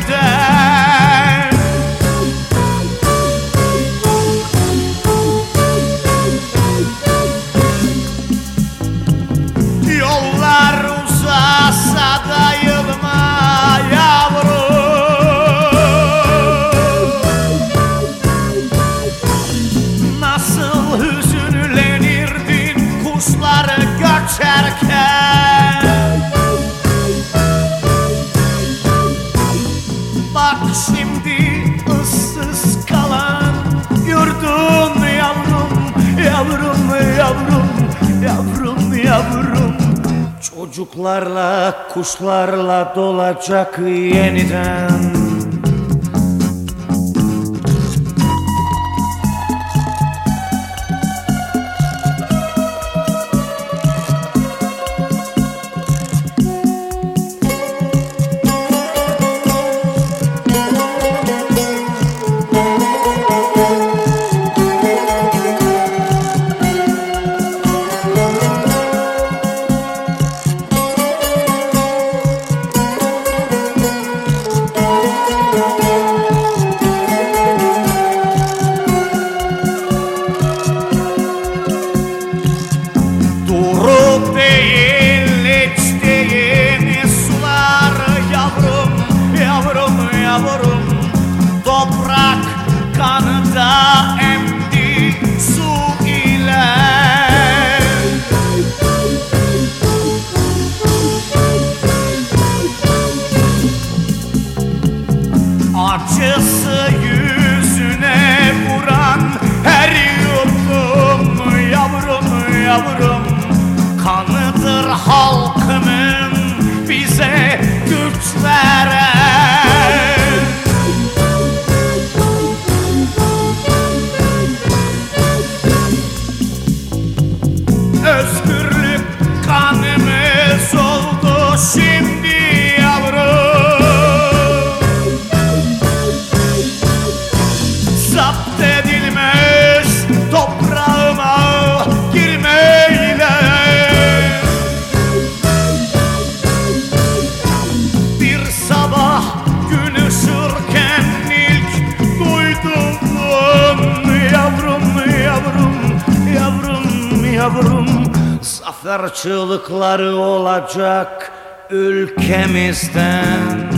eder. Yollar uzasa da yılma yavrum Nasıl hüzünlenirdin kuşları göçerken Çocuklarla, kuşlarla dolacak yeniden. Kürtlere yavrum Zafer çığlıkları olacak ülkemizden.